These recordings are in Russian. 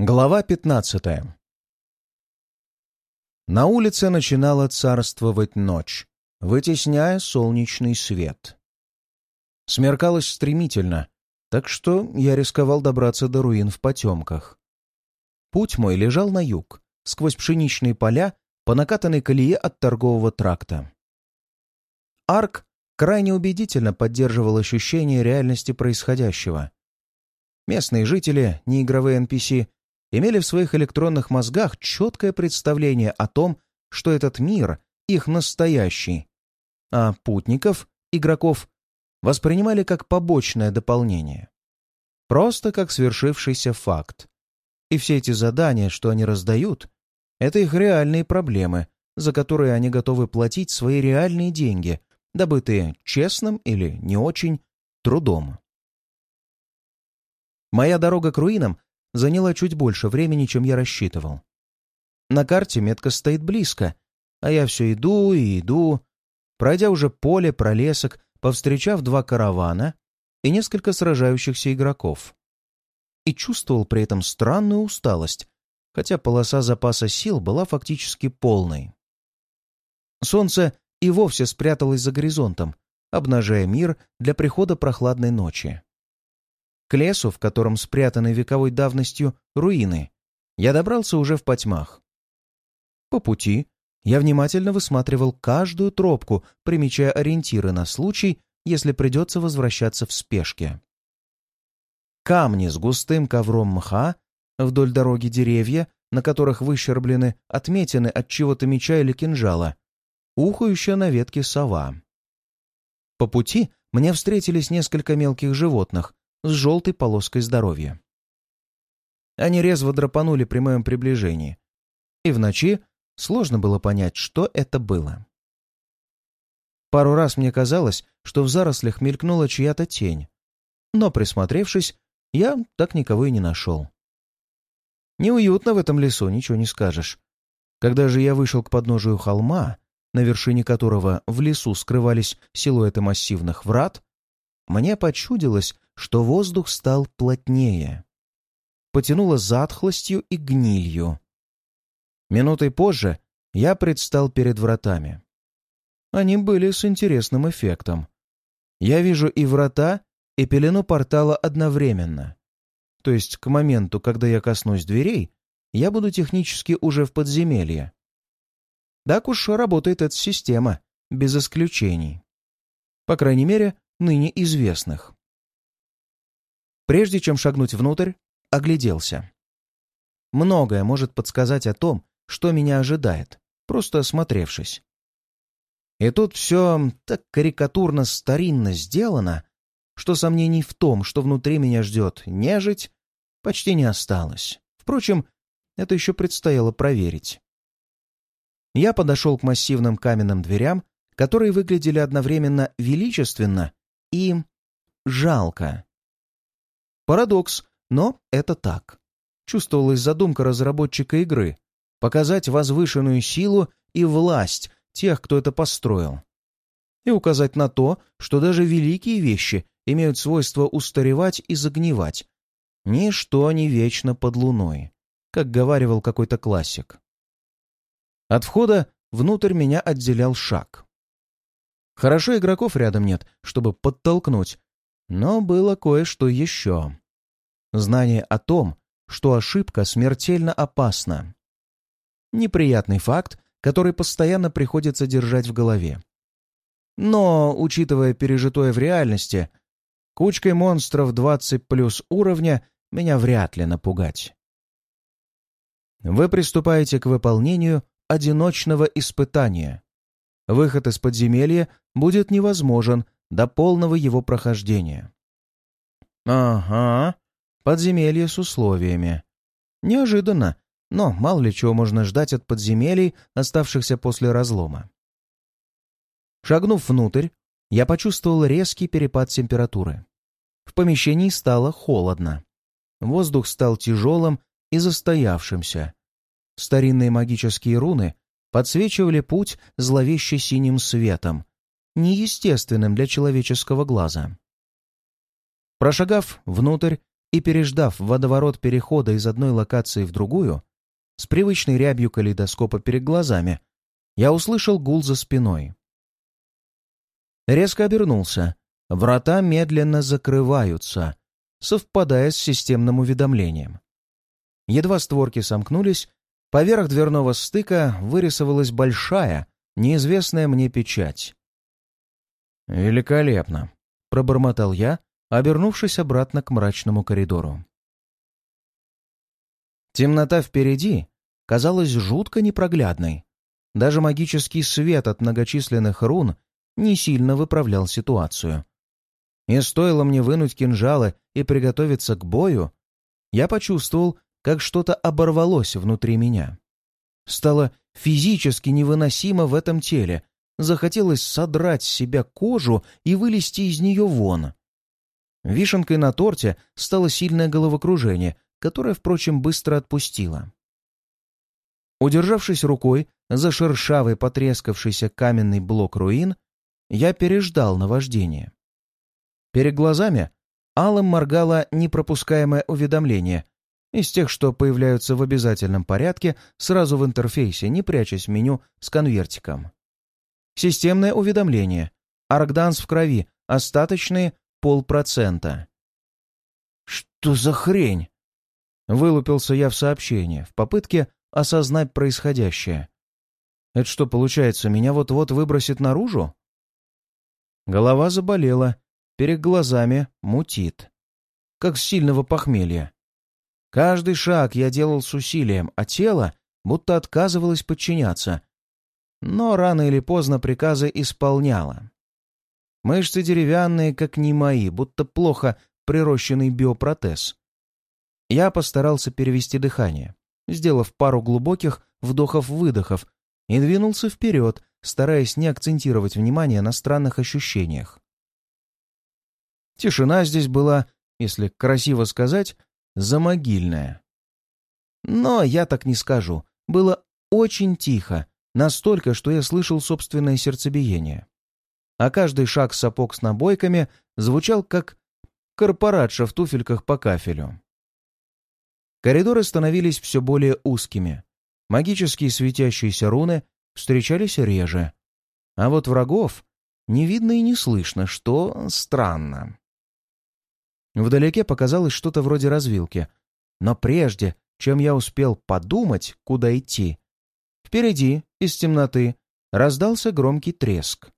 Глава 15 На улице начинала царствовать ночь, вытесняя солнечный свет. Смеркалось стремительно, так что я рисковал добраться до руин в потемках. Путь мой лежал на юг, сквозь пшеничные поля, по накатанной колее от торгового тракта. Арк крайне убедительно поддерживал ощущение реальности происходящего. Местные жители, неигровые NPC, имели в своих электронных мозгах четкое представление о том, что этот мир их настоящий, а путников, игроков, воспринимали как побочное дополнение. Просто как свершившийся факт. И все эти задания, что они раздают, это их реальные проблемы, за которые они готовы платить свои реальные деньги, добытые честным или не очень трудом. Моя дорога к руинам заняла чуть больше времени, чем я рассчитывал. На карте метка стоит близко, а я все иду и иду, пройдя уже поле, пролесок, повстречав два каравана и несколько сражающихся игроков. И чувствовал при этом странную усталость, хотя полоса запаса сил была фактически полной. Солнце и вовсе спряталось за горизонтом, обнажая мир для прихода прохладной ночи. К лесу, в котором спрятаны вековой давностью руины, я добрался уже в потьмах. По пути я внимательно высматривал каждую тропку, примечая ориентиры на случай, если придется возвращаться в спешке. Камни с густым ковром мха, вдоль дороги деревья, на которых выщерблены отметины от чего-то меча или кинжала, ухающая на ветке сова. По пути мне встретились несколько мелких животных, с желтой полоской здоровья. Они резво драпанули при моем приближении, и в ночи сложно было понять, что это было. Пару раз мне казалось, что в зарослях мелькнула чья-то тень, но, присмотревшись, я так никого и не нашел. Неуютно в этом лесу, ничего не скажешь. Когда же я вышел к подножию холма, на вершине которого в лесу скрывались силуэты массивных врат, мне почудилось, что воздух стал плотнее. Потянуло затхлостью и гнилью. Минутой позже я предстал перед вратами. Они были с интересным эффектом. Я вижу и врата, и пелену портала одновременно. То есть к моменту, когда я коснусь дверей, я буду технически уже в подземелье. Так уж работает эта система, без исключений. По крайней мере, ныне известных. Прежде чем шагнуть внутрь, огляделся. Многое может подсказать о том, что меня ожидает, просто осмотревшись. И тут все так карикатурно старинно сделано, что сомнений в том, что внутри меня ждет нежить, почти не осталось. Впрочем, это еще предстояло проверить. Я подошел к массивным каменным дверям, которые выглядели одновременно величественно и жалко. Парадокс, но это так. Чувствовалась задумка разработчика игры — показать возвышенную силу и власть тех, кто это построил. И указать на то, что даже великие вещи имеют свойство устаревать и загнивать. Ничто не вечно под луной, как говаривал какой-то классик. От входа внутрь меня отделял шаг. Хорошо игроков рядом нет, чтобы подтолкнуть, но было кое-что еще. Знание о том, что ошибка смертельно опасна. Неприятный факт, который постоянно приходится держать в голове. Но, учитывая пережитое в реальности, кучкой монстров 20 плюс уровня меня вряд ли напугать. Вы приступаете к выполнению одиночного испытания. Выход из подземелья будет невозможен до полного его прохождения. Ага, подземелье с условиями. Неожиданно, но мало ли чего можно ждать от подземелий, оставшихся после разлома. Шагнув внутрь, я почувствовал резкий перепад температуры. В помещении стало холодно. Воздух стал тяжелым и застоявшимся. Старинные магические руны подсвечивали путь зловеще синим светом, неестественным для человеческого глаза. Прошагав внутрь, и переждав водоворот перехода из одной локации в другую, с привычной рябью калейдоскопа перед глазами, я услышал гул за спиной. Резко обернулся. Врата медленно закрываются, совпадая с системным уведомлением. Едва створки сомкнулись, поверх дверного стыка вырисовалась большая, неизвестная мне печать. «Великолепно!» — пробормотал я, обернувшись обратно к мрачному коридору. Темнота впереди казалась жутко непроглядной. Даже магический свет от многочисленных рун не сильно выправлял ситуацию. И стоило мне вынуть кинжалы и приготовиться к бою, я почувствовал, как что-то оборвалось внутри меня. Стало физически невыносимо в этом теле, захотелось содрать с себя кожу и вылезти из нее вон. Вишенкой на торте стало сильное головокружение, которое, впрочем, быстро отпустило. Удержавшись рукой за шершавый потрескавшийся каменный блок руин, я переждал наваждение. Перед глазами алым моргало непропускаемое уведомление из тех, что появляются в обязательном порядке сразу в интерфейсе, не прячась в меню с конвертиком. Системное уведомление. Аркданс в крови. Остаточные полпроцента. «Что за хрень?» Вылупился я в сообщение, в попытке осознать происходящее. «Это что, получается, меня вот-вот выбросит наружу?» Голова заболела, перед глазами мутит. Как с сильного похмелья. Каждый шаг я делал с усилием, а тело будто отказывалось подчиняться. Но рано или поздно приказы исполняло. Мышцы деревянные, как не мои, будто плохо прирощенный биопротез. Я постарался перевести дыхание, сделав пару глубоких вдохов-выдохов, и двинулся вперед, стараясь не акцентировать внимание на странных ощущениях. Тишина здесь была, если красиво сказать, замогильная. Но я так не скажу. Было очень тихо, настолько, что я слышал собственное сердцебиение. А каждый шаг сапог с набойками звучал как корпоратша в туфельках по кафелю. Коридоры становились все более узкими. Магические светящиеся руны встречались реже. А вот врагов не видно и не слышно, что странно. Вдалеке показалось что-то вроде развилки. Но прежде, чем я успел подумать, куда идти, впереди, из темноты, раздался громкий треск.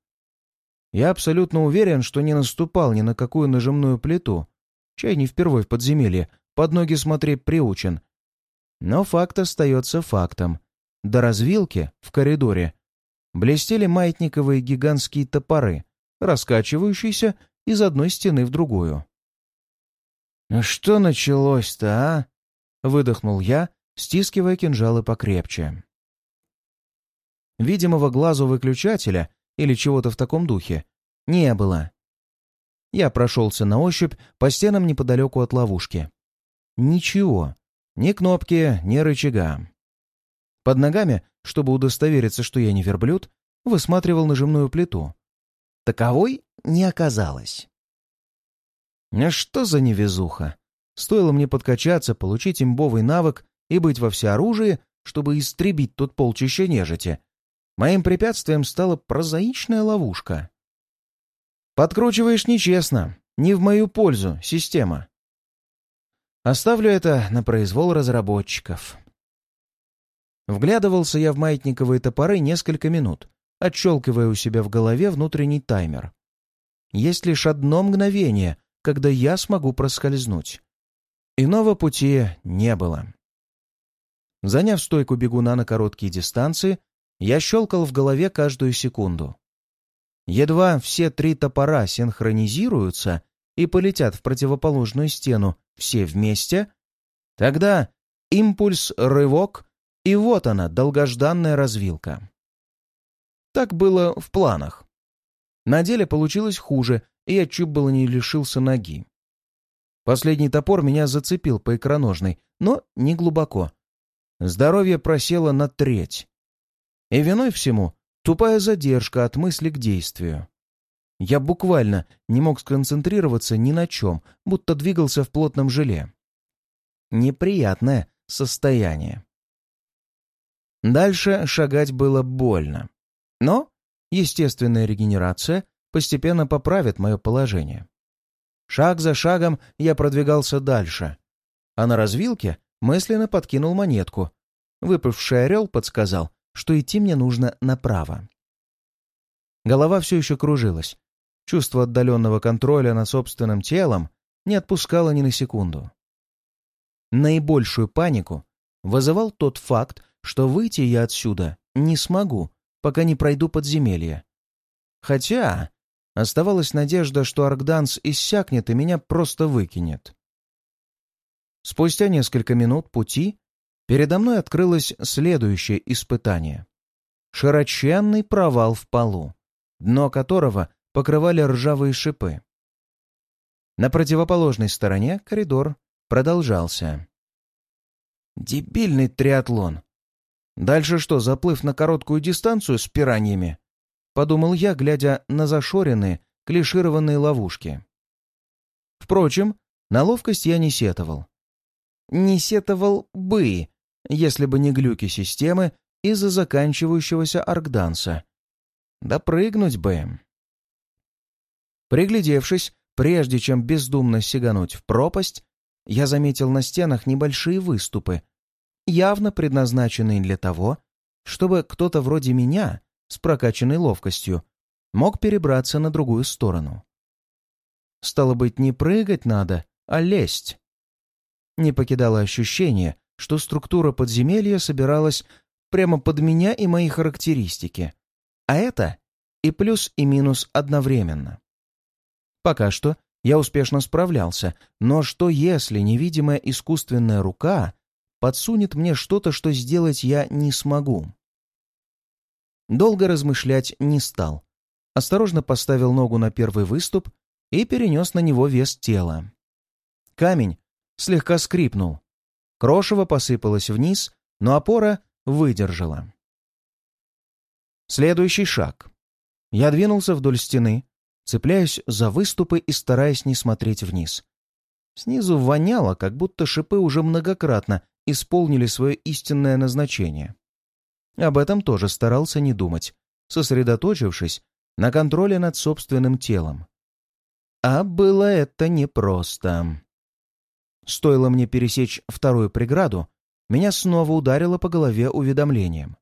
Я абсолютно уверен, что не наступал ни на какую нажимную плиту. Чай не впервой в подземелье, под ноги смотреть приучен. Но факт остается фактом. До развилки, в коридоре, блестели маятниковые гигантские топоры, раскачивающиеся из одной стены в другую. «Ну что началось-то, а?» — выдохнул я, стискивая кинжалы покрепче. Видимого глазу выключателя или чего-то в таком духе не было. Я прошелся на ощупь по стенам неподалеку от ловушки. Ничего. Ни кнопки, ни рычага. Под ногами, чтобы удостовериться, что я не верблюд, высматривал нажимную плиту. Таковой не оказалось. А что за невезуха? Стоило мне подкачаться, получить имбовый навык и быть во всеоружии, чтобы истребить тут полчища нежити. Моим препятствием стала прозаичная ловушка. Подкручиваешь нечестно, не в мою пользу, система. Оставлю это на произвол разработчиков. Вглядывался я в маятниковые топоры несколько минут, отщелкивая у себя в голове внутренний таймер. Есть лишь одно мгновение, когда я смогу проскользнуть. Иного пути не было. Заняв стойку бегуна на короткие дистанции, я щелкал в голове каждую секунду. Едва все три топора синхронизируются и полетят в противоположную стену все вместе, тогда импульс, рывок, и вот она, долгожданная развилка. Так было в планах. На деле получилось хуже, и я чуть было не лишился ноги. Последний топор меня зацепил по икроножной, но не глубоко. Здоровье просело на треть. И виной всему тупая задержка от мысли к действию. Я буквально не мог сконцентрироваться ни на чем, будто двигался в плотном желе. Неприятное состояние. Дальше шагать было больно. Но естественная регенерация постепенно поправит мое положение. Шаг за шагом я продвигался дальше. А на развилке мысленно подкинул монетку. Выпавший орел подсказал, что идти мне нужно направо. Голова все еще кружилась. Чувство отдаленного контроля над собственным телом не отпускало ни на секунду. Наибольшую панику вызывал тот факт, что выйти я отсюда не смогу, пока не пройду подземелье. Хотя оставалась надежда, что Аркданс иссякнет и меня просто выкинет. Спустя несколько минут пути передо мной открылось следующее испытание. Широченный провал в полу, дно которого покрывали ржавые шипы. На противоположной стороне коридор продолжался. Дебильный триатлон. Дальше что, заплыв на короткую дистанцию с пираньями? Подумал я, глядя на зашоренные, клишированные ловушки. Впрочем, на ловкость я не сетовал. Не сетовал бы, если бы не глюки системы из-за заканчивающегося аркданса. Допрыгнуть бы. Приглядевшись, прежде чем бездумно сигануть в пропасть, я заметил на стенах небольшие выступы, явно предназначенные для того, чтобы кто-то вроде меня, с прокачанной ловкостью, мог перебраться на другую сторону. Стало быть, не прыгать надо, а лезть. Не покидало ощущение, что структура подземелья собиралась прямо под меня и мои характеристики. А это и плюс, и минус одновременно. Пока что я успешно справлялся, но что если невидимая искусственная рука подсунет мне что-то, что сделать я не смогу. Долго размышлять не стал. Осторожно поставил ногу на первый выступ и перенес на него вес тела. Камень слегка скрипнул. Крошево посыпалось вниз, но опора выдержала. Следующий шаг. Я двинулся вдоль стены, цепляясь за выступы и стараясь не смотреть вниз. Снизу воняло, как будто шипы уже многократно исполнили свое истинное назначение. Об этом тоже старался не думать, сосредоточившись на контроле над собственным телом. А было это непросто. Стоило мне пересечь вторую преграду, меня снова ударило по голове уведомлением.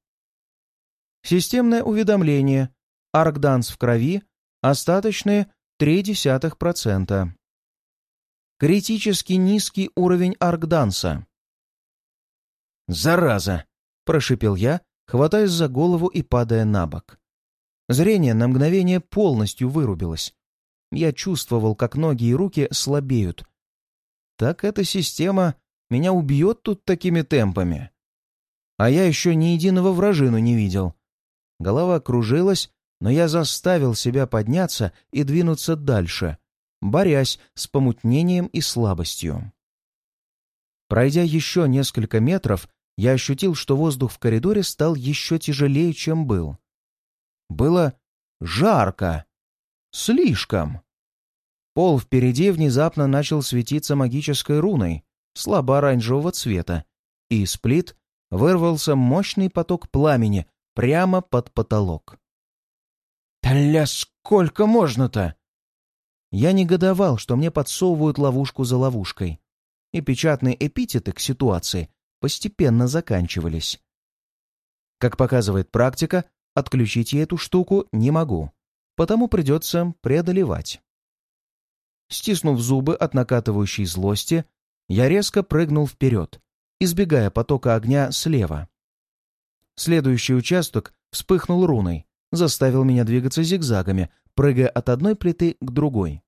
Системное уведомление. Аркданс в крови. Остаточные 0,3%. Критически низкий уровень аркданса. «Зараза!» — прошипел я, хватаясь за голову и падая на бок. Зрение на мгновение полностью вырубилось. Я чувствовал, как ноги и руки слабеют. Так эта система меня убьет тут такими темпами. А я еще ни единого вражину не видел. Голова кружилась, но я заставил себя подняться и двинуться дальше, борясь с помутнением и слабостью. Пройдя еще несколько метров, я ощутил, что воздух в коридоре стал еще тяжелее, чем был. Было жарко. Слишком. Пол впереди внезапно начал светиться магической руной, слабо-оранжевого цвета, и из плит вырвался мощный поток пламени прямо под потолок. «Тля, сколько можно-то?» Я негодовал, что мне подсовывают ловушку за ловушкой, и печатные эпитеты к ситуации постепенно заканчивались. Как показывает практика, отключить я эту штуку не могу, потому придется преодолевать. Стиснув зубы от накатывающей злости, я резко прыгнул вперед, избегая потока огня слева. Следующий участок вспыхнул руной, заставил меня двигаться зигзагами, прыгая от одной плиты к другой.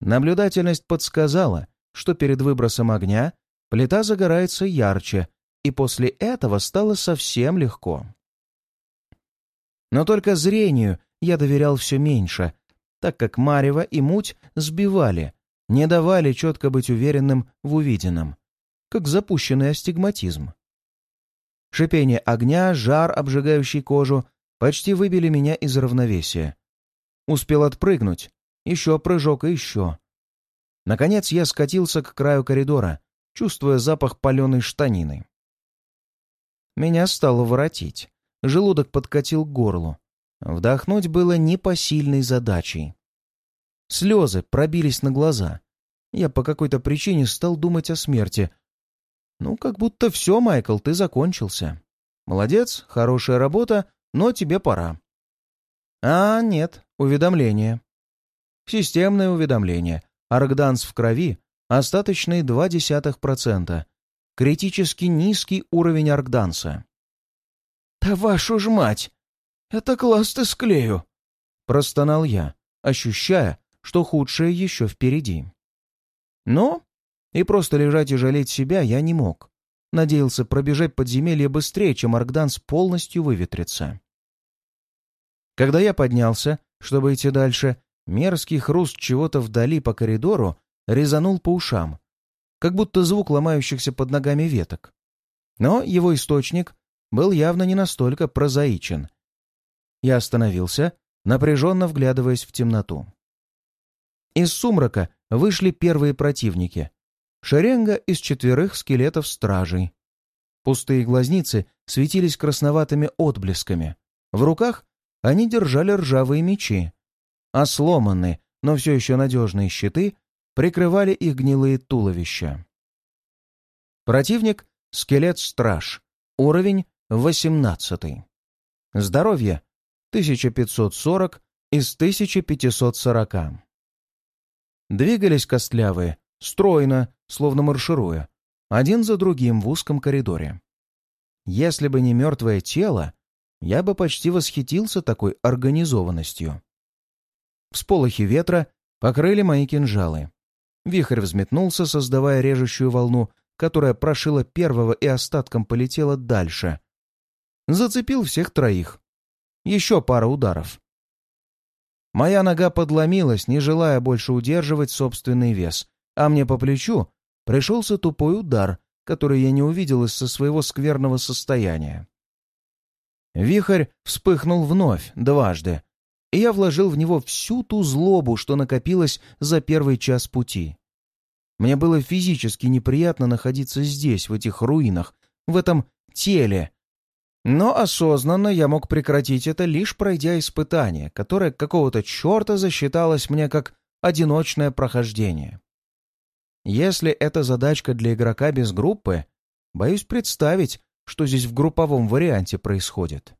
Наблюдательность подсказала, что перед выбросом огня Плита загорается ярче, и после этого стало совсем легко. Но только зрению я доверял все меньше, так как Марева и Муть сбивали, не давали четко быть уверенным в увиденном, как запущенный астигматизм. Шипение огня, жар, обжигающий кожу, почти выбили меня из равновесия. успел отпрыгнуть. Еще прыжок и еще. Наконец я скатился к краю коридора, чувствуя запах паленой штанины. Меня стало воротить. Желудок подкатил к горлу. Вдохнуть было непосильной задачей. Слезы пробились на глаза. Я по какой-то причине стал думать о смерти. Ну, как будто все, Майкл, ты закончился. Молодец, хорошая работа, но тебе пора. А, нет, уведомление. Системное уведомление. Аркданс в крови, остаточный 0,2%. Критически низкий уровень аркданса. «Да вашу ж мать! Это класс ты склею!» Простонал я, ощущая, что худшее еще впереди. Но и просто лежать и жалеть себя я не мог. Надеялся пробежать подземелье быстрее, чем Аркданс полностью выветрится. Когда я поднялся, чтобы идти дальше, мерзкий хруст чего-то вдали по коридору резанул по ушам, как будто звук ломающихся под ногами веток. Но его источник был явно не настолько прозаичен. Я остановился, напряженно вглядываясь в темноту. Из сумрака вышли первые противники. Шеренга из четверых скелетов стражей. Пустые глазницы светились красноватыми отблесками. В руках они держали ржавые мечи, а сломанные, но все еще надежные щиты прикрывали их гнилые туловища. Противник — скелет-страж, уровень 18. Здоровье — 1540 из 1540. Двигались костлявые, стройно, словно маршируя, один за другим в узком коридоре. Если бы не мертвое тело, я бы почти восхитился такой организованностью. Всполохи ветра покрыли мои кинжалы. Вихрь взметнулся, создавая режущую волну, которая прошила первого и остатком полетела дальше. Зацепил всех троих. Еще пара ударов. Моя нога подломилась, не желая больше удерживать собственный вес, а мне по плечу пришелся тупой удар, который я не увидел из-за своего скверного состояния. Вихрь вспыхнул вновь, дважды, и я вложил в него всю ту злобу, что накопилось за первый час пути. Мне было физически неприятно находиться здесь, в этих руинах, в этом теле, но осознанно я мог прекратить это, лишь пройдя испытание, которое какого-то черта засчиталось мне как одиночное прохождение. Если это задачка для игрока без группы, боюсь представить, что здесь в групповом варианте происходит.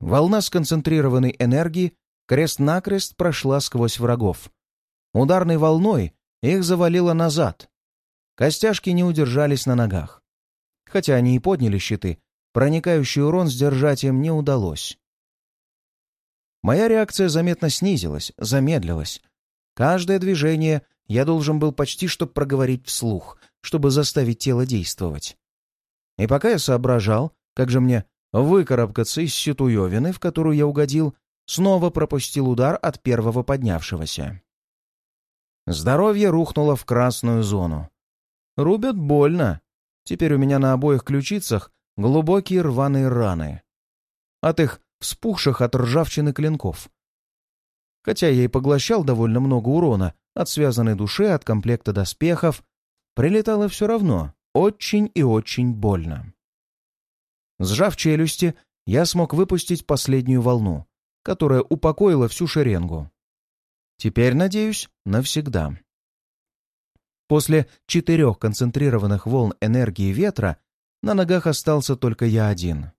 Волна сконцентрированной энергии крест-накрест прошла сквозь врагов. Ударной волной их завалило назад. Костяшки не удержались на ногах. Хотя они и подняли щиты, проникающий урон сдержать им не удалось. Моя реакция заметно снизилась, замедлилась. Каждое движение я должен был почти что проговорить вслух, чтобы заставить тело действовать. И пока я соображал, как же мне выкарабкаться из ситуевины, в которую я угодил, снова пропустил удар от первого поднявшегося. Здоровье рухнуло в красную зону. Рубят больно. Теперь у меня на обоих ключицах глубокие рваные раны. От их вспухших от ржавчины клинков. Хотя я и поглощал довольно много урона от связанной души, от комплекта доспехов, прилетало все равно очень и очень больно. Сжав челюсти, я смог выпустить последнюю волну, которая упокоила всю шеренгу. Теперь, надеюсь, навсегда. После четырех концентрированных волн энергии ветра на ногах остался только я один.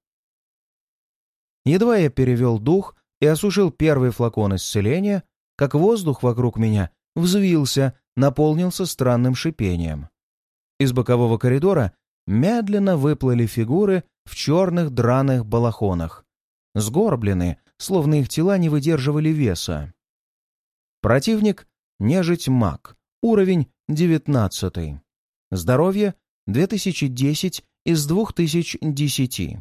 Едва я перевел дух и осушил первый флакон исцеления, как воздух вокруг меня взвился, наполнился странным шипением. Из бокового коридора медленно выплыли фигуры в черных драных балахонах, сгорбленные, словно их тела не выдерживали веса. Противник — нежить маг, уровень девятнадцатый. Здоровье — 2010 из двух тысяч десяти.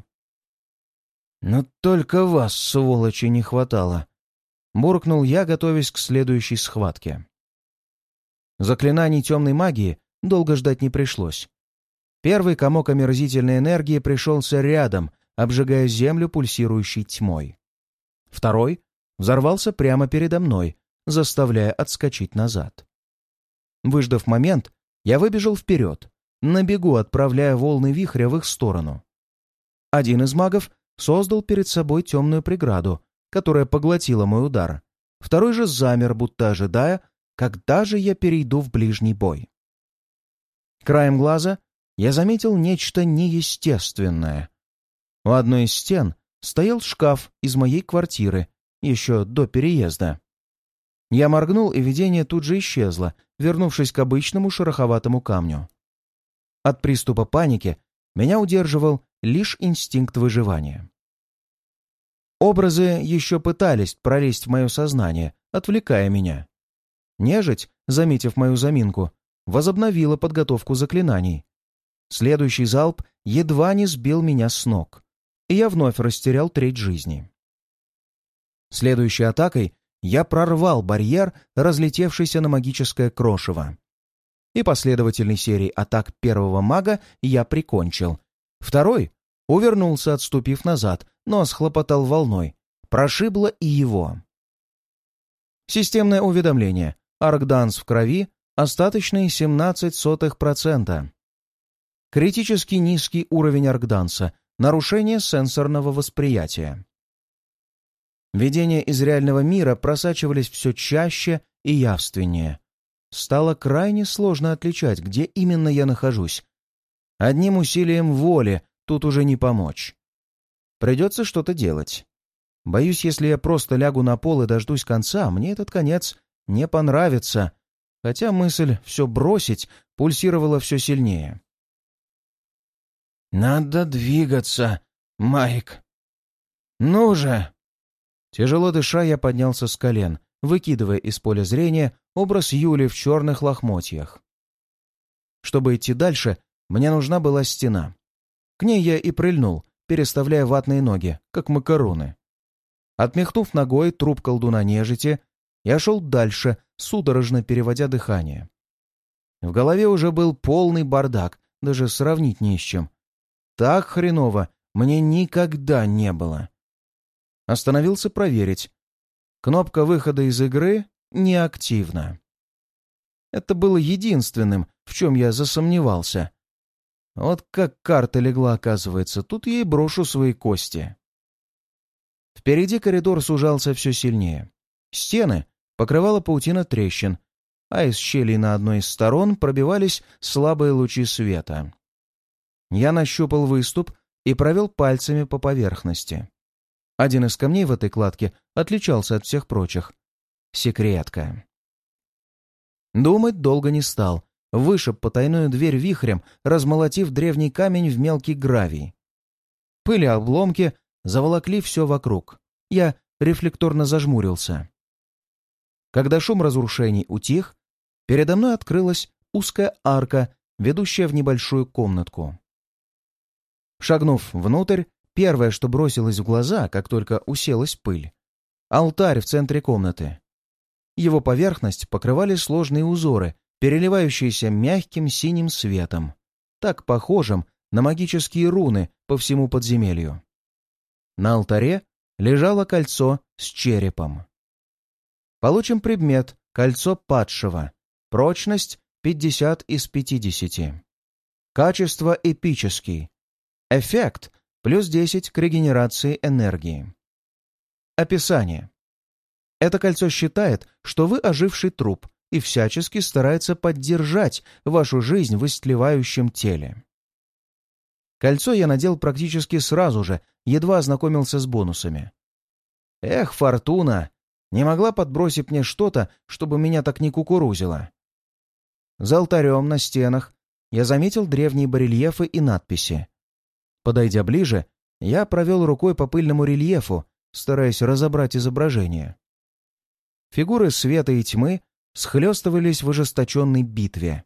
«Но только вас, сволочи, не хватало!» — буркнул я, готовясь к следующей схватке. Заклинаний темной магии долго ждать не пришлось. Первый комок омерзительной энергии пришелся рядом, обжигая землю пульсирующей тьмой. Второй взорвался прямо передо мной, заставляя отскочить назад. Выждав момент, я выбежал вперед, на бегу отправляя волны вихря в их сторону. Один из магов создал перед собой темную преграду, которая поглотила мой удар. Второй же замер, будто ожидая, когда же я перейду в ближний бой. Краем глаза я заметил нечто неестественное. У одной из стен стоял шкаф из моей квартиры, еще до переезда. Я моргнул, и видение тут же исчезло, вернувшись к обычному шероховатому камню. От приступа паники меня удерживал лишь инстинкт выживания. Образы еще пытались пролезть в мое сознание, отвлекая меня. Нежить, заметив мою заминку, возобновила подготовку заклинаний. Следующий залп едва не сбил меня с ног, и я вновь растерял треть жизни. Следующей атакой я прорвал барьер, разлетевшийся на магическое крошево. И последовательной серией атак первого мага я прикончил. Второй увернулся, отступив назад, но схлопотал волной. Прошибло и его. Системное уведомление. Аркданс в крови. Остаточные 17%. Критически низкий уровень аркданса. Нарушение сенсорного восприятия. Видения из реального мира просачивались все чаще и явственнее. Стало крайне сложно отличать, где именно я нахожусь. Одним усилием воли тут уже не помочь. Придется что-то делать. Боюсь, если я просто лягу на пол и дождусь конца, мне этот конец не понравится, хотя мысль все бросить пульсировала все сильнее. «Надо двигаться, Майк. Ну же!» Тяжело дыша, я поднялся с колен, выкидывая из поля зрения образ Юли в черных лохмотьях. Чтобы идти дальше, мне нужна была стена. К ней я и прильнул, переставляя ватные ноги, как макароны. Отмехнув ногой труп колдуна нежити, я шел дальше, судорожно переводя дыхание. В голове уже был полный бардак, даже сравнить не с чем. Так хреново мне никогда не было. Остановился проверить. Кнопка выхода из игры неактивна. Это было единственным, в чем я засомневался. Вот как карта легла, оказывается, тут и брошу свои кости. Впереди коридор сужался все сильнее. Стены покрывала паутина трещин, а из щелей на одной из сторон пробивались слабые лучи света. Я нащупал выступ и провел пальцами по поверхности. Один из камней в этой кладке отличался от всех прочих. Секретка. Думать долго не стал. Вышиб потайную дверь вихрем, размолотив древний камень в мелкий гравий. Пыли обломки заволокли все вокруг. Я рефлекторно зажмурился. Когда шум разрушений утих, передо мной открылась узкая арка, ведущая в небольшую комнатку. Шагнув внутрь, Первое, что бросилось в глаза, как только уселась пыль — алтарь в центре комнаты. Его поверхность покрывали сложные узоры, переливающиеся мягким синим светом, так похожим на магические руны по всему подземелью. На алтаре лежало кольцо с черепом. Получим предмет «Кольцо падшего». Прочность 50 из 50. Качество эпический. Эффект плюс 10 к регенерации энергии. Описание. Это кольцо считает, что вы оживший труп и всячески старается поддержать вашу жизнь в истлевающем теле. Кольцо я надел практически сразу же, едва ознакомился с бонусами. Эх, фортуна! Не могла подбросить мне что-то, чтобы меня так не кукурузило. За алтарем на стенах я заметил древние барельефы и надписи. Подойдя ближе, я провел рукой по пыльному рельефу, стараясь разобрать изображение. Фигуры света и тьмы схлестывались в ожесточенной битве.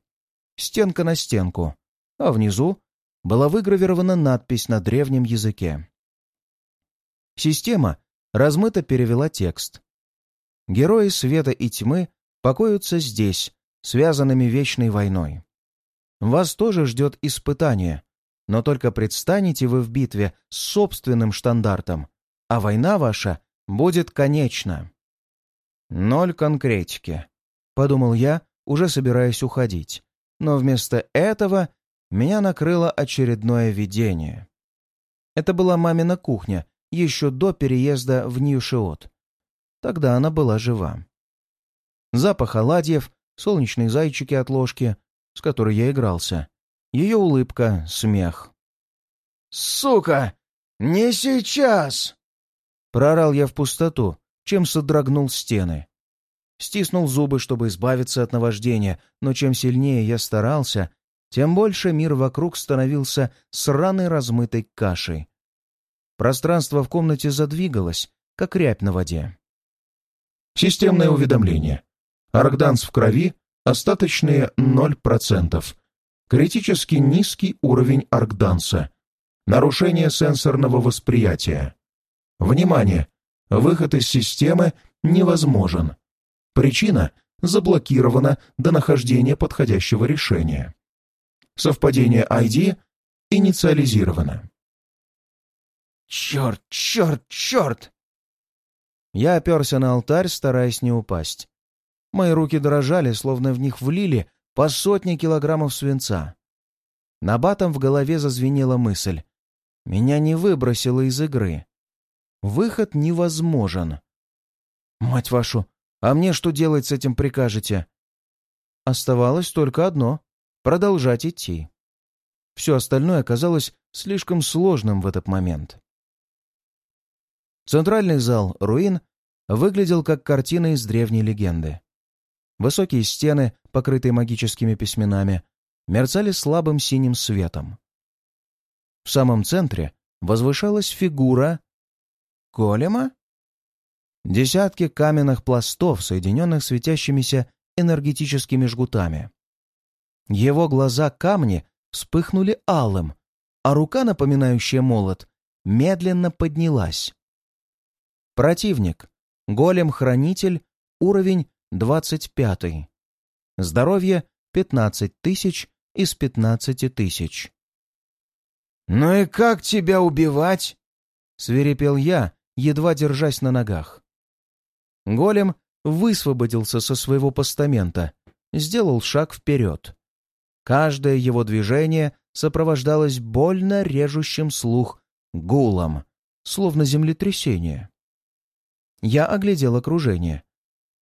Стенка на стенку, а внизу была выгравирована надпись на древнем языке. Система размыто перевела текст. Герои света и тьмы покоятся здесь, связанными вечной войной. Вас тоже ждет испытание, но только предстанете вы в битве с собственным штандартом, а война ваша будет конечно. Ноль конкретики, — подумал я, уже собираясь уходить. Но вместо этого меня накрыло очередное видение. Это была мамина кухня, еще до переезда в Нью-Шиот. Тогда она была жива. Запах оладьев, солнечные зайчики от ложки, с которой я игрался, ее улыбка, смех. «Сука! Не сейчас!» Прорал я в пустоту, чем содрогнул стены. Стиснул зубы, чтобы избавиться от наваждения, но чем сильнее я старался, тем больше мир вокруг становился сраной размытой кашей. Пространство в комнате задвигалось, как рябь на воде. Системное уведомление. Аркданс в крови, остаточные 0%. Критически низкий уровень аркданса. Нарушение сенсорного восприятия. Внимание! Выход из системы невозможен. Причина заблокирована до нахождения подходящего решения. Совпадение ID инициализировано. «Черт, черт, черт!» Я оперся на алтарь, стараясь не упасть. Мои руки дрожали, словно в них влили по сотне килограммов свинца. На батом в голове зазвенела мысль. Меня не выбросило из игры. Выход невозможен. Мать вашу, а мне что делать с этим прикажете? Оставалось только одно — продолжать идти. Все остальное оказалось слишком сложным в этот момент. Центральный зал руин выглядел как картина из древней легенды. Высокие стены, покрытые магическими письменами, мерцали слабым синим светом. В самом центре возвышалась фигура голема? Десятки каменных пластов, соединенных светящимися энергетическими жгутами. Его глаза камни вспыхнули алым, а рука, напоминающая молот, медленно поднялась. Противник. Голем-хранитель. Уровень 25. Здоровье 15 тысяч из 15 тысяч. «Ну и как тебя убивать?» — свирепел я, едва держась на ногах. Голем высвободился со своего постамента, сделал шаг вперед. Каждое его движение сопровождалось больно режущим слух гулом, словно землетрясение. Я оглядел окружение.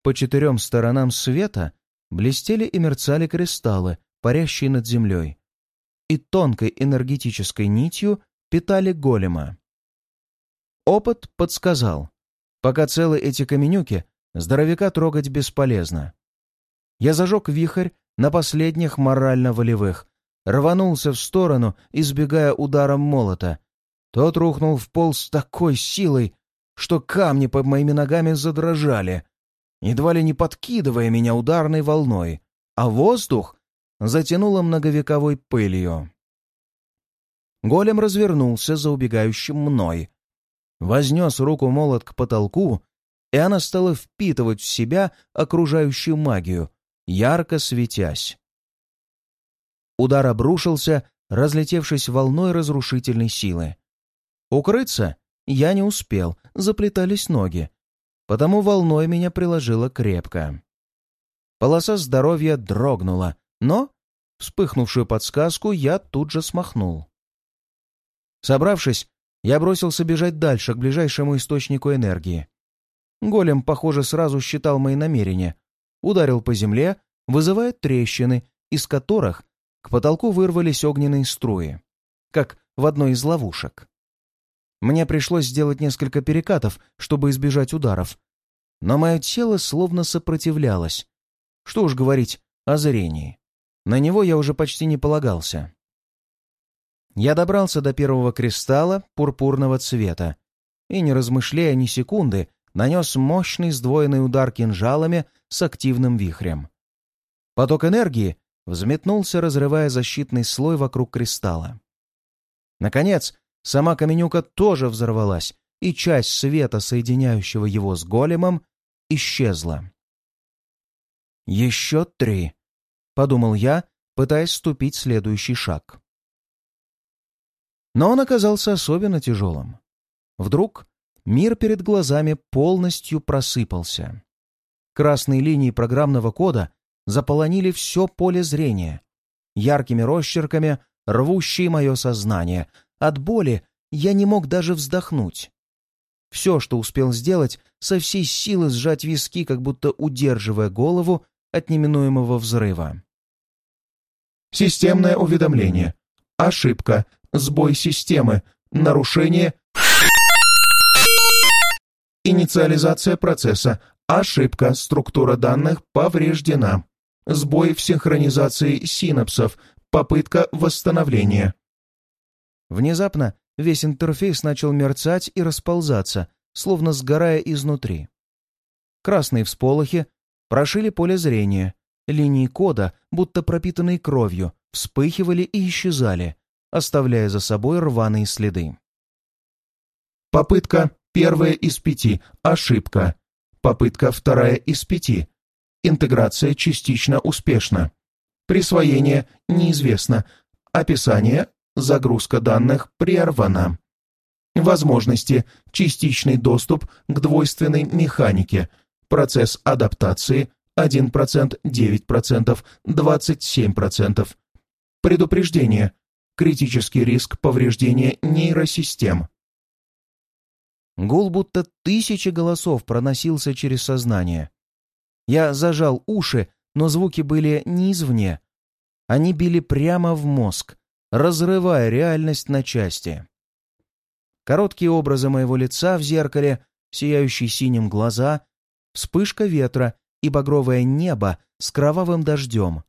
По четырем сторонам света блестели и мерцали кристаллы, парящие над землей, и тонкой энергетической нитью питали голема. Опыт подсказал. Пока целы эти каменюки, здоровяка трогать бесполезно. Я зажег вихрь на последних морально-волевых, рванулся в сторону, избегая удара молота. Тот рухнул в пол с такой силой, что камни под моими ногами задрожали, едва ли не подкидывая меня ударной волной, а воздух затянуло многовековой пылью. Голем развернулся за убегающим мной, вознес руку молот к потолку, и она стала впитывать в себя окружающую магию, ярко светясь. Удар обрушился, разлетевшись волной разрушительной силы. Укрыться я не успел, заплетались ноги, потому волной меня приложило крепко. Полоса здоровья дрогнула, но вспыхнувшую подсказку я тут же смахнул. Собравшись, я бросился бежать дальше, к ближайшему источнику энергии. Голем, похоже, сразу считал мои намерения. Ударил по земле, вызывая трещины, из которых к потолку вырвались огненные струи, как в одной из ловушек. Мне пришлось сделать несколько перекатов, чтобы избежать ударов. Но мое тело словно сопротивлялось. Что уж говорить о зрении. На него я уже почти не полагался. Я добрался до первого кристалла пурпурного цвета и, не размышляя ни секунды, нанес мощный сдвоенный удар кинжалами с активным вихрем. Поток энергии взметнулся, разрывая защитный слой вокруг кристалла. Наконец, Сама Каменюка тоже взорвалась, и часть света, соединяющего его с големом, исчезла. «Еще три», — подумал я, пытаясь ступить следующий шаг. Но он оказался особенно тяжелым. Вдруг мир перед глазами полностью просыпался. Красные линии программного кода заполонили все поле зрения, яркими росчерками рвущие мое сознание. От боли я не мог даже вздохнуть. Все, что успел сделать, со всей силы сжать виски, как будто удерживая голову от неминуемого взрыва. Системное уведомление. Ошибка. Сбой системы. Нарушение. Инициализация процесса. Ошибка. Структура данных повреждена. Сбой в синхронизации синапсов. Попытка восстановления. Внезапно весь интерфейс начал мерцать и расползаться, словно сгорая изнутри. Красные всполохи прошили поле зрения, линии кода, будто пропитанные кровью, вспыхивали и исчезали, оставляя за собой рваные следы. Попытка первая из пяти. Ошибка. Попытка вторая из пяти. Интеграция частично успешна. Присвоение неизвестно. Описание Загрузка данных прервана. Возможности. Частичный доступ к двойственной механике. Процесс адаптации 1%, 9%, 27%. Предупреждение. Критический риск повреждения нейросистем. Гул будто тысячи голосов проносился через сознание. Я зажал уши, но звуки были не извне. Они били прямо в мозг, разрывая реальность на части. Короткие образы моего лица в зеркале, сияющие синим глаза, вспышка ветра и багровое небо с кровавым дождем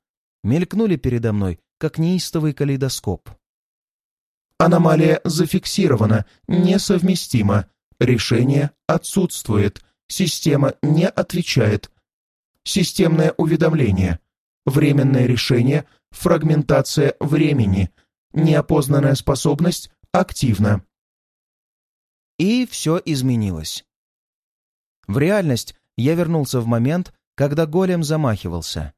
мелькнули передо мной, как неистовый калейдоскоп. Аномалия зафиксирована, несовместима. Решение отсутствует. Система не отвечает. Системное уведомление. Временное решение. Фрагментация времени. Неопознанная способность активна. И все изменилось. В реальность я вернулся в момент, когда голем замахивался.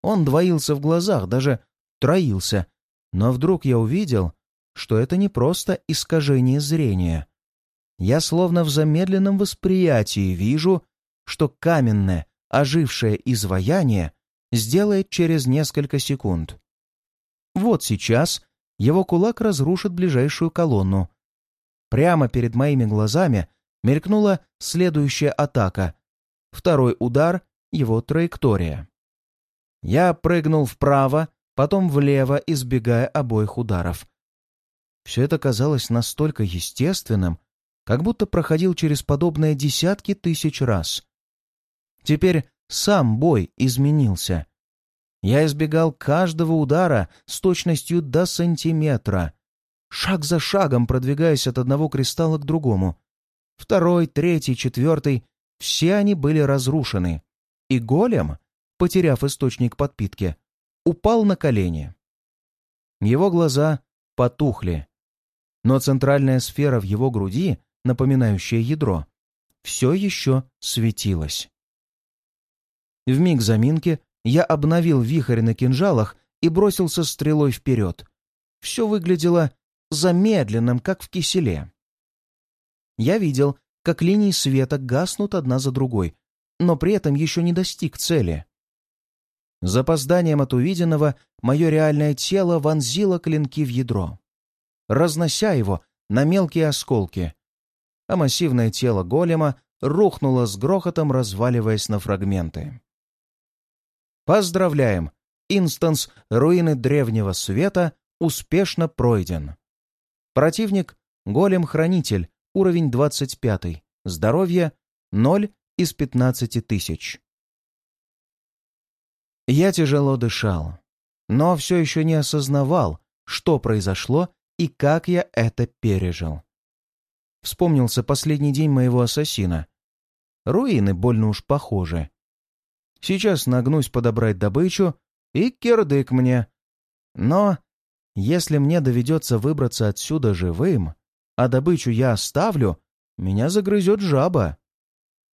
Он двоился в глазах, даже троился, но вдруг я увидел, что это не просто искажение зрения. Я словно в замедленном восприятии вижу, что каменное, ожившее изваяние сделает через несколько секунд. Вот сейчас его кулак разрушит ближайшую колонну. Прямо перед моими глазами мелькнула следующая атака. Второй удар — его траектория. Я прыгнул вправо, потом влево, избегая обоих ударов. Все это казалось настолько естественным, как будто проходил через подобное десятки тысяч раз. Теперь сам бой изменился. Я избегал каждого удара с точностью до сантиметра, шаг за шагом продвигаясь от одного кристалла к другому. Второй, третий, четвертый — все они были разрушены. И голем, потеряв источник подпитки, упал на колени. Его глаза потухли, но центральная сфера в его груди, напоминающая ядро, все еще светилась. В миг заминки я обновил вихрь на кинжалах и бросился стрелой вперед. Все выглядело замедленным, как в киселе. Я видел, как линии света гаснут одна за другой, но при этом еще не достиг цели. С запозданием от увиденного мое реальное тело вонзило клинки в ядро, разнося его на мелкие осколки, а массивное тело голема рухнуло с грохотом, разваливаясь на фрагменты. Поздравляем! Инстанс «Руины Древнего Света» успешно пройден. Противник — Голем-Хранитель, уровень 25. Здоровье — 0 из 15 тысяч. Я тяжело дышал, но все еще не осознавал, что произошло и как я это пережил. Вспомнился последний день моего ассасина. Руины больно уж похожи. Сейчас нагнусь подобрать добычу и кирдык мне. Но если мне доведется выбраться отсюда живым, а добычу я оставлю, меня загрызет жаба.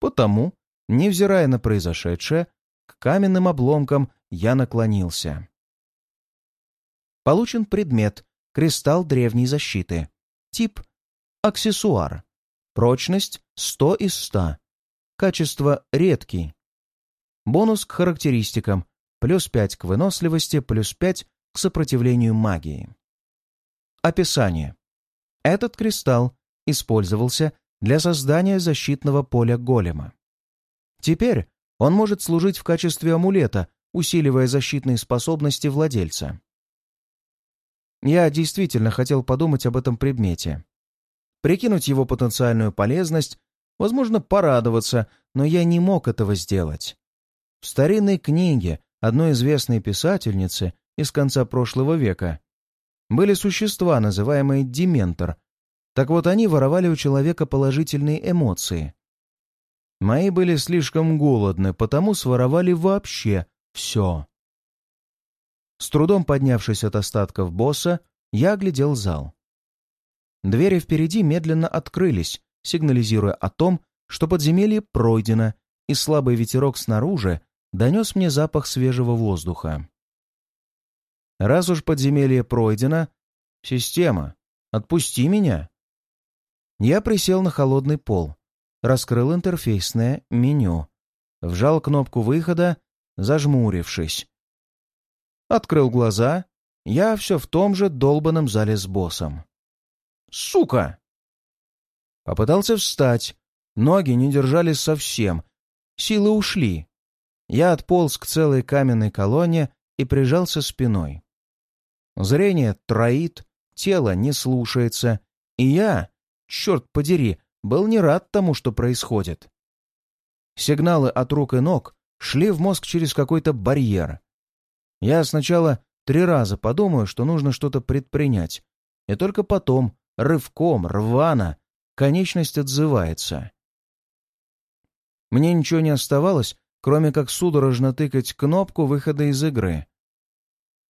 Потому, невзирая на произошедшее, к каменным обломкам я наклонился. Получен предмет — кристалл древней защиты. Тип — аксессуар. Прочность 100 из 100. Качество редкий. Бонус к характеристикам. Плюс 5 к выносливости, плюс 5 к сопротивлению магии. Описание. Этот кристалл использовался для создания защитного поля голема. Теперь он может служить в качестве амулета, усиливая защитные способности владельца. Я действительно хотел подумать об этом предмете. Прикинуть его потенциальную полезность, возможно, порадоваться, но я не мог этого сделать. В старинной книге одной известной писательницы из конца прошлого века были существа, называемые дементор. Так вот, они воровали у человека положительные эмоции. Мои были слишком голодны, потому своровали вообще все. С трудом поднявшись от остатков босса, я оглядел зал. Двери впереди медленно открылись, сигнализируя о том, что подземелье пройдено, и слабый ветерок снаружи донес мне запах свежего воздуха. Раз уж подземелье пройдено, система, отпусти меня. Я присел на холодный пол, раскрыл интерфейсное меню, вжал кнопку выхода, зажмурившись, Открыл глаза. Я все в том же долбанном зале с боссом. «Сука!» Попытался встать. Ноги не держались совсем. Силы ушли. Я отполз к целой каменной колонне и прижался спиной. Зрение троит, тело не слушается, и я, черт подери, был не рад тому, что происходит. Сигналы от рук и ног шли в мозг через какой-то барьер. Я сначала три раза подумаю, что нужно что-то предпринять, и только потом, рывком, рвано, конечность отзывается. Мне ничего не оставалось, кроме как судорожно тыкать кнопку выхода из игры.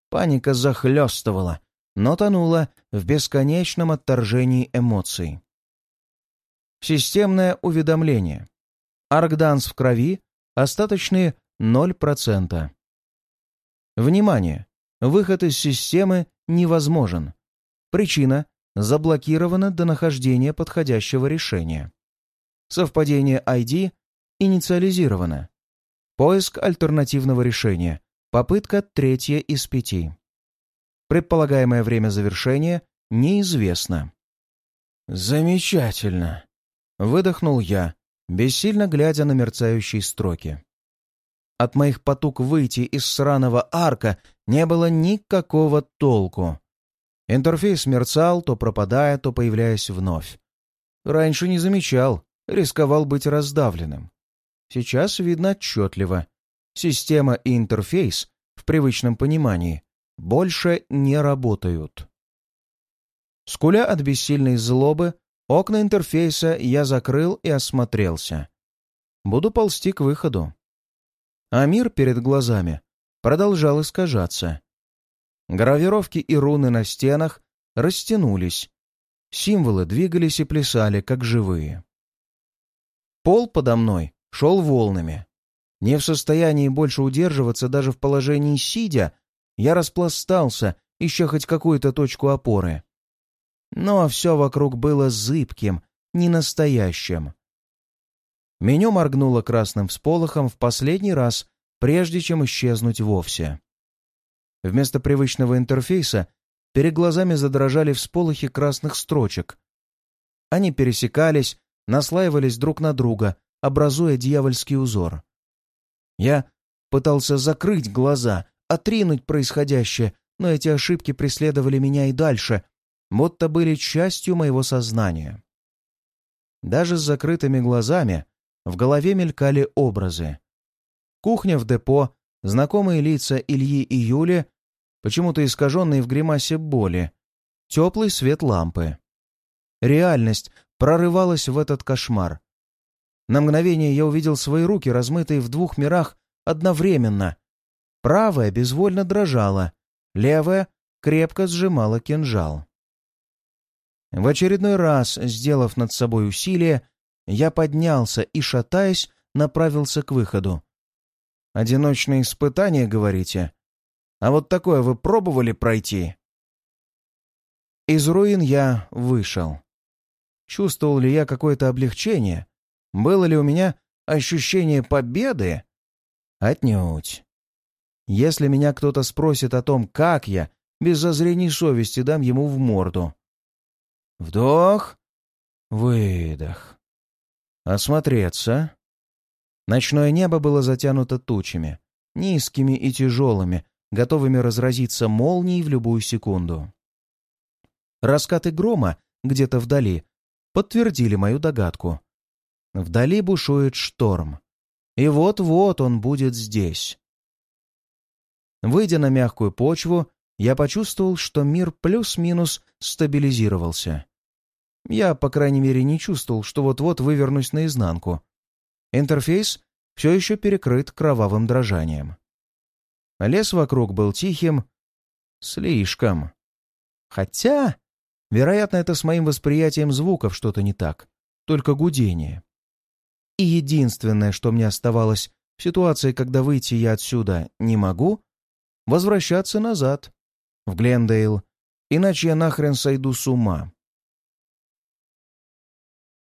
Паника захлестывала, но тонула в бесконечном отторжении эмоций. Системное уведомление. Аркданс в крови, остаточные 0%. Внимание! Выход из системы невозможен. Причина – заблокирована до нахождения подходящего решения. Совпадение ID инициализировано. Поиск альтернативного решения. Попытка третья из пяти. Предполагаемое время завершения неизвестно. «Замечательно!» — выдохнул я, бессильно глядя на мерцающие строки. От моих потуг выйти из сраного арка не было никакого толку. Интерфейс мерцал, то пропадая, то появляясь вновь. Раньше не замечал, рисковал быть раздавленным. Сейчас видно отчетливо. Система и интерфейс, в привычном понимании, больше не работают. Скуля от бессильной злобы, окна интерфейса я закрыл и осмотрелся. Буду ползти к выходу а мир перед глазами продолжал искажаться. Гравировки и руны на стенах растянулись. Символы двигались и плясали, как живые. Пол подо мной шел волнами. Не в состоянии больше удерживаться даже в положении сидя, я распластался, ища хоть какую-то точку опоры. Но все вокруг было зыбким, ненастоящим. Меню моргнуло красным всполохом в последний раз, прежде чем исчезнуть вовсе. Вместо привычного интерфейса перед глазами задрожали всполохи красных строчек. Они пересекались, наслаивались друг на друга, образуя дьявольский узор. Я пытался закрыть глаза, отринуть происходящее, но эти ошибки преследовали меня и дальше, будто были частью моего сознания. Даже с закрытыми глазами в голове мелькали образы. Кухня в депо, знакомые лица Ильи и Юли, почему-то искаженные в гримасе боли, теплый свет лампы. Реальность прорывалась в этот кошмар. На мгновение я увидел свои руки, размытые в двух мирах одновременно. Правая безвольно дрожала, левая крепко сжимала кинжал. В очередной раз, сделав над собой усилие, я поднялся и, шатаясь, направился к выходу. «Одиночное испытание, говорите? А вот такое вы пробовали пройти?» Из руин я вышел. Чувствовал ли я какое-то облегчение? Было ли у меня ощущение победы? Отнюдь. Если меня кто-то спросит о том, как я, без зазрений совести дам ему в морду. Вдох, выдох. Осмотреться. Ночное небо было затянуто тучами, низкими и тяжелыми, готовыми разразиться молнией в любую секунду. Раскаты грома где-то вдали подтвердили мою догадку. Вдали бушует шторм. И вот-вот он будет здесь. Выйдя на мягкую почву, я почувствовал, что мир плюс-минус стабилизировался. Я, по крайней мере, не чувствовал, что вот-вот вывернусь наизнанку. Интерфейс все еще перекрыт кровавым дрожанием. Лес вокруг был тихим. Слишком. Хотя, вероятно, это с моим восприятием звуков что-то не так. Только гудение. И единственное, что мне оставалось в ситуации, когда выйти я отсюда не могу, возвращаться назад, в Глендейл, иначе я нахрен сойду с ума.